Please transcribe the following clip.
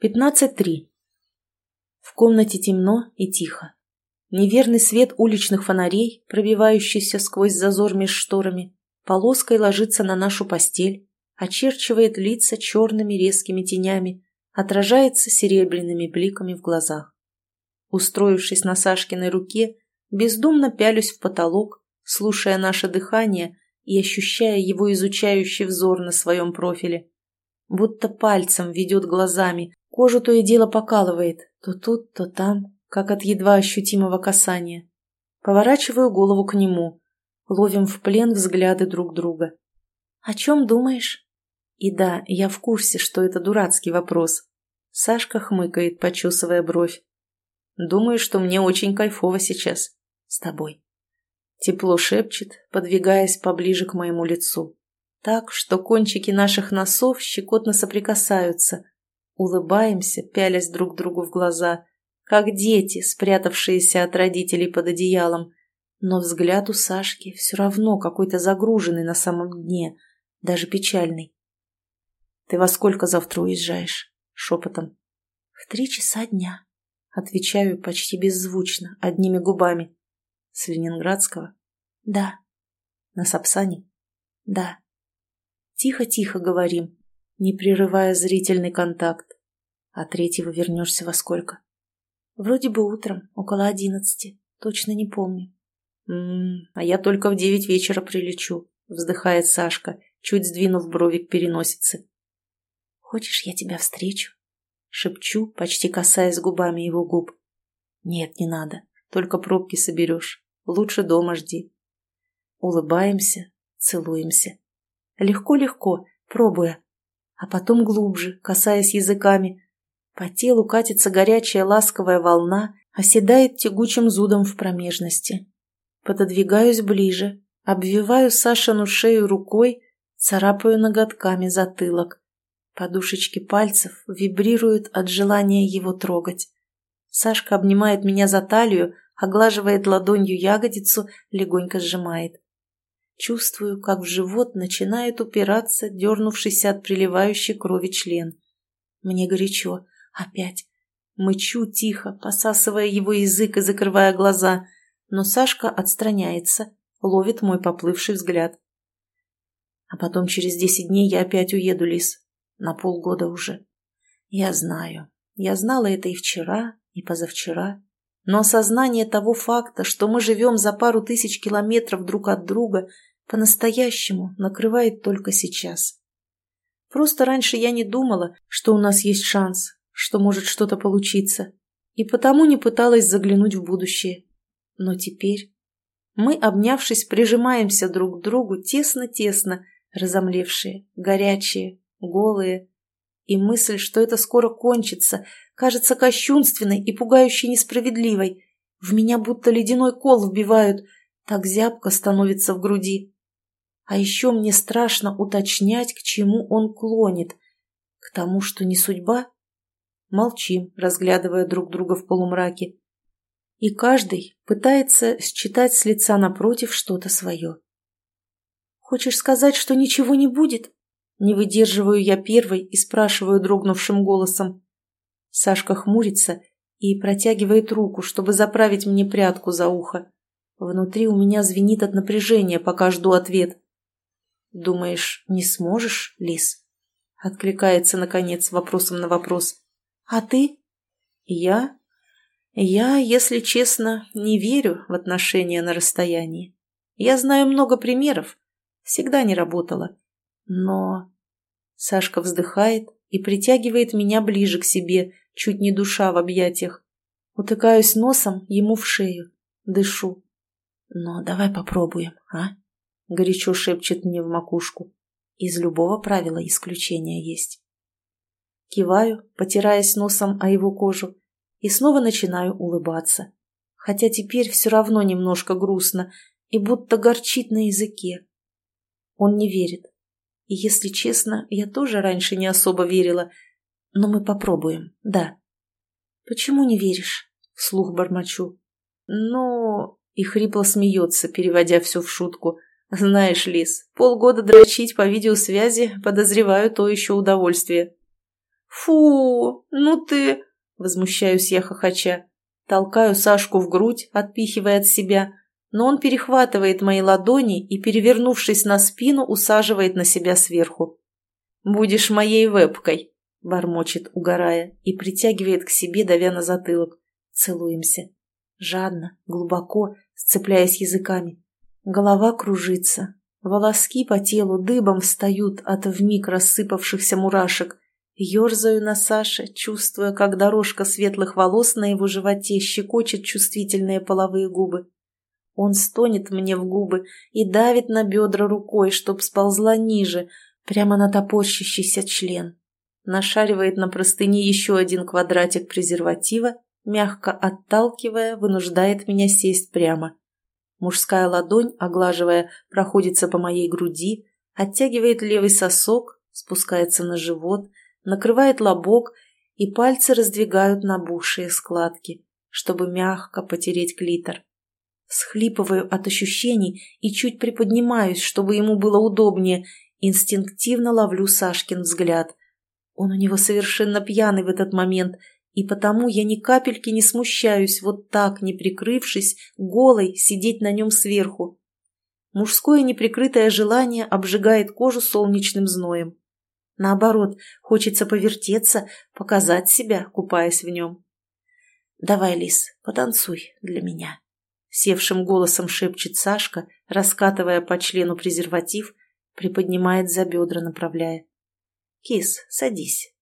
15.3. В комнате темно и тихо. Неверный свет уличных фонарей, пробивающийся сквозь зазор меж шторами, полоской ложится на нашу постель, очерчивает лица черными резкими тенями, отражается серебряными бликами в глазах. Устроившись на Сашкиной руке, бездумно пялюсь в потолок, слушая наше дыхание и ощущая его изучающий взор на своем профиле. Будто пальцем ведет глазами, Кожу то и дело покалывает, то тут, то там, как от едва ощутимого касания. Поворачиваю голову к нему. Ловим в плен взгляды друг друга. «О чем думаешь?» И да, я в курсе, что это дурацкий вопрос. Сашка хмыкает, почесывая бровь. «Думаю, что мне очень кайфово сейчас. С тобой». Тепло шепчет, подвигаясь поближе к моему лицу. Так, что кончики наших носов щекотно соприкасаются, Улыбаемся, пялясь друг другу в глаза, как дети, спрятавшиеся от родителей под одеялом. Но взгляд у Сашки все равно какой-то загруженный на самом дне, даже печальный. «Ты во сколько завтра уезжаешь?» — шепотом. «В три часа дня», — отвечаю почти беззвучно, одними губами. «С Ленинградского?» «Да». «На Сапсане?» «Да». Тихо-тихо говорим, не прерывая зрительный контакт. А третьего вернешься во сколько? Вроде бы утром, около одиннадцати. Точно не помню. «М-м, а я только в девять вечера прилечу», — вздыхает Сашка, чуть сдвинув брови к. «Хочешь, я тебя встречу?» Шепчу, почти касаясь губами его губ. «Нет, не надо. Только пробки соберешь. Лучше дома жди». Улыбаемся, целуемся. Легко-легко, пробуя, а потом глубже, касаясь языками. По телу катится горячая ласковая волна, оседает тягучим зудом в промежности. Пододвигаюсь ближе, обвиваю Сашину шею рукой, царапаю ноготками затылок. Подушечки пальцев вибрируют от желания его трогать. Сашка обнимает меня за талию, оглаживает ладонью ягодицу, легонько сжимает. Чувствую, как в живот начинает упираться дернувшийся от приливающей крови член. Мне горячо. Опять. Мычу тихо, посасывая его язык и закрывая глаза, но Сашка отстраняется, ловит мой поплывший взгляд. А потом через десять дней я опять уеду, Лис. На полгода уже. Я знаю. Я знала это и вчера, и позавчера. Но осознание того факта, что мы живем за пару тысяч километров друг от друга, по-настоящему накрывает только сейчас. Просто раньше я не думала, что у нас есть шанс, что может что-то получиться, и потому не пыталась заглянуть в будущее. Но теперь мы, обнявшись, прижимаемся друг к другу тесно-тесно, разомлевшие, горячие, голые. И мысль, что это скоро кончится, кажется кощунственной и пугающе несправедливой. В меня будто ледяной кол вбивают, так зябко становится в груди. А еще мне страшно уточнять, к чему он клонит. К тому, что не судьба? Молчим, разглядывая друг друга в полумраке. И каждый пытается считать с лица напротив что-то свое. «Хочешь сказать, что ничего не будет?» Не выдерживаю я первой и спрашиваю дрогнувшим голосом. Сашка хмурится и протягивает руку, чтобы заправить мне прядку за ухо. Внутри у меня звенит от напряжения, пока жду ответ. «Думаешь, не сможешь, Лис?» Откликается, наконец, вопросом на вопрос. «А ты?» «Я?» «Я, если честно, не верю в отношения на расстоянии. Я знаю много примеров. Всегда не работала. Но...» Сашка вздыхает и притягивает меня ближе к себе, чуть не душа в объятиях. Утыкаюсь носом ему в шею, дышу. «Но давай попробуем, а?» — горячо шепчет мне в макушку. Из любого правила исключения есть. Киваю, потираясь носом о его кожу, и снова начинаю улыбаться. Хотя теперь все равно немножко грустно и будто горчит на языке. Он не верит. И, если честно, я тоже раньше не особо верила. Но мы попробуем, да. «Почему не веришь?» — вслух бормочу. «Ну...» — и хрипло смеется, переводя все в шутку. Знаешь, Лис, полгода дрочить по видеозвязи, подозреваю, то еще удовольствие. «Фу, ну ты...» — возмущаюсь я хохоча. Толкаю Сашку в грудь, отпихивая от себя, но он перехватывает мои ладони и, перевернувшись на спину, усаживает на себя сверху. «Будешь моей вебкой», — бормочет, угорая, и притягивает к себе, давя на затылок. Целуемся. Жадно, глубоко, сцепляясь языками. Голова кружится. Волоски по телу дыбом встают от вмиг рассыпавшихся мурашек. Ёрзаю на Саше, чувствуя, как дорожка светлых волос на его животе щекочет чувствительные половые губы. Он стонет мне в губы и давит на бедра рукой, чтоб сползла ниже, прямо на топорщащийся член. Нашаривает на простыне еще один квадратик презерватива мягко отталкивая, вынуждает меня сесть прямо. Мужская ладонь, оглаживая, проходится по моей груди, оттягивает левый сосок, спускается на живот, накрывает лобок, и пальцы раздвигают набухшие складки, чтобы мягко потереть клитор. Схлипываю от ощущений и чуть приподнимаюсь, чтобы ему было удобнее, инстинктивно ловлю Сашкин взгляд. Он у него совершенно пьяный в этот момент – и потому я ни капельки не смущаюсь вот так, не прикрывшись, голой, сидеть на нем сверху. Мужское неприкрытое желание обжигает кожу солнечным зноем. Наоборот, хочется повертеться, показать себя, купаясь в нем. «Давай, Лис, потанцуй для меня», — севшим голосом шепчет Сашка, раскатывая по члену презерватив, приподнимает за бедра, направляя. «Кис, садись,